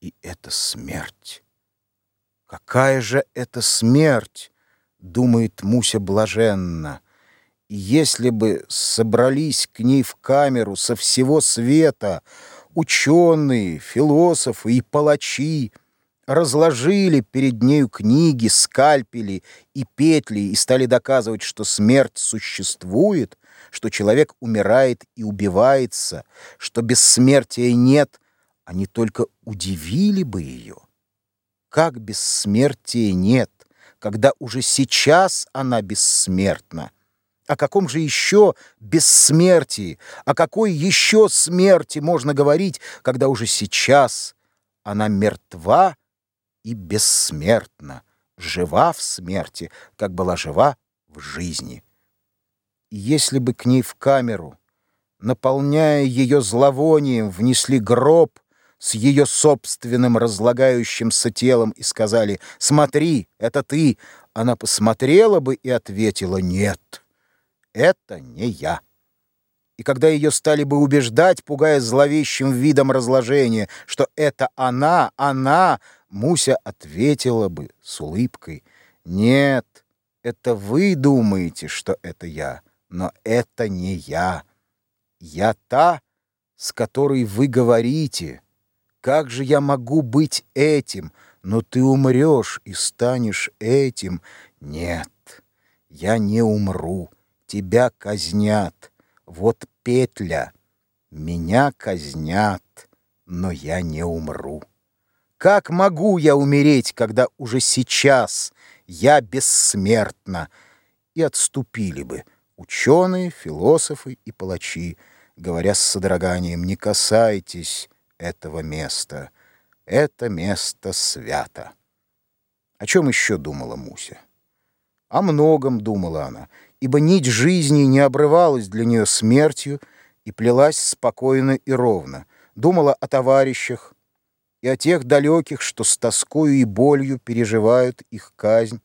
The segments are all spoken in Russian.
И это смерть. Какая же это смерть, думает Муся блаженно. И если бы собрались к ней в камеру со всего света ученые, философы и палачи, разложили перед нею книги, скальпели и петли и стали доказывать, что смерть существует, что человек умирает и убивается, что бессмертия нет, они только удивили бы ее. Как бессмертия нет, когда уже сейчас она бессмертна? О каком же еще бессмертии, о какой еще смерти можно говорить, когда уже сейчас она мертва и бессмертна, жива в смерти, как была жива в жизни? И если бы к ней в камеру, наполняя ее зловонием, внесли гроб, с ее собственным разлагающимся телом и сказали «Смотри, это ты», она посмотрела бы и ответила «Нет, это не я». И когда ее стали бы убеждать, пугая зловещим видом разложения, что это она, она, Муся ответила бы с улыбкой «Нет, это вы думаете, что это я, но это не я. Я та, с которой вы говорите». Как же я могу быть этим? Но ты умрешь и станешь этим. Нет, я не умру. Тебя казнят. Вот петля. Меня казнят, но я не умру. Как могу я умереть, когда уже сейчас я бессмертна? И отступили бы ученые, философы и палачи, говоря с содроганием «Не касайтесь» этого места. Это место свято. О чем еще думала Муся? О многом думала она, ибо нить жизни не обрывалась для нее смертью и плелась спокойно и ровно. Думала о товарищах и о тех далеких, что с тоскою и болью переживают их казнь,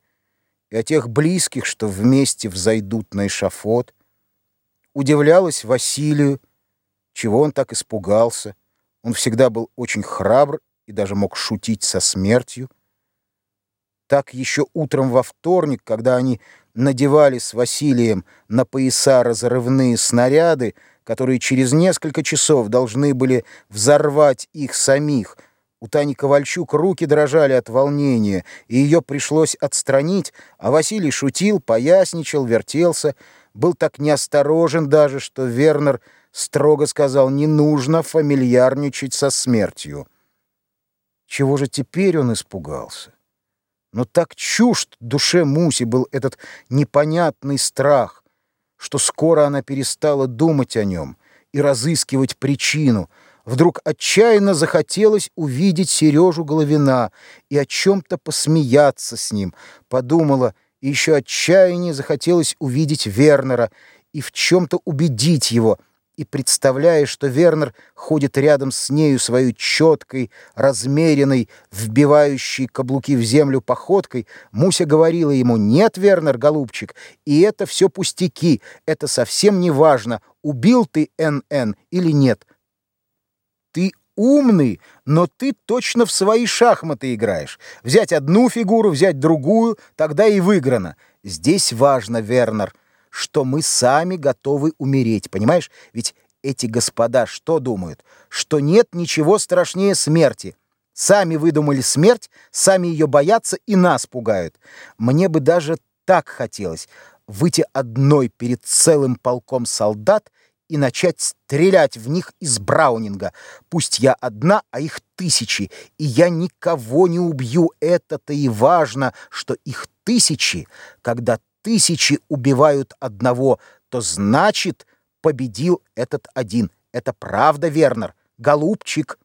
и о тех близких, что вместе взойдут на эшафот. Удивлялась Василию, чего он так испугался, он всегда был очень храбр и даже мог шутить со смертью. Так еще утром во вторник, когда они надевали с Василием на пояса разрывные снаряды, которые через несколько часов должны были взорвать их самих, у Тани Ковальчук руки дрожали от волнения, и ее пришлось отстранить, а Василий шутил, поясничал, вертелся, был так неосторожен даже, что Вернер строго сказал, не нужно фамильярничать со смертью. Чего же теперь он испугался? Но так чужд душе Муси был этот непонятный страх, что скоро она перестала думать о нем и разыскивать причину. Вдруг отчаянно захотелось увидеть Сережу Головина и о чем-то посмеяться с ним. Подумала, и еще отчаяннее захотелось увидеть Вернера и в чем-то убедить его — и представляя, что Вернер ходит рядом с нею свою четкой, размеренной, вбивающей каблуки в землю походкой, Муся говорила ему «Нет, Вернер, голубчик, и это все пустяки, это совсем не важно, убил ты НН или нет. Ты умный, но ты точно в свои шахматы играешь. Взять одну фигуру, взять другую, тогда и выиграно. Здесь важно, Вернер» что мы сами готовы умереть, понимаешь? Ведь эти господа что думают? Что нет ничего страшнее смерти. Сами выдумали смерть, сами ее боятся и нас пугают. Мне бы даже так хотелось выйти одной перед целым полком солдат и начать стрелять в них из браунинга. Пусть я одна, а их тысячи, и я никого не убью. Это-то и важно, что их тысячи, когда тысячи убивают одного, то значит, победил этот один. Это правда, Вернер, голубчик.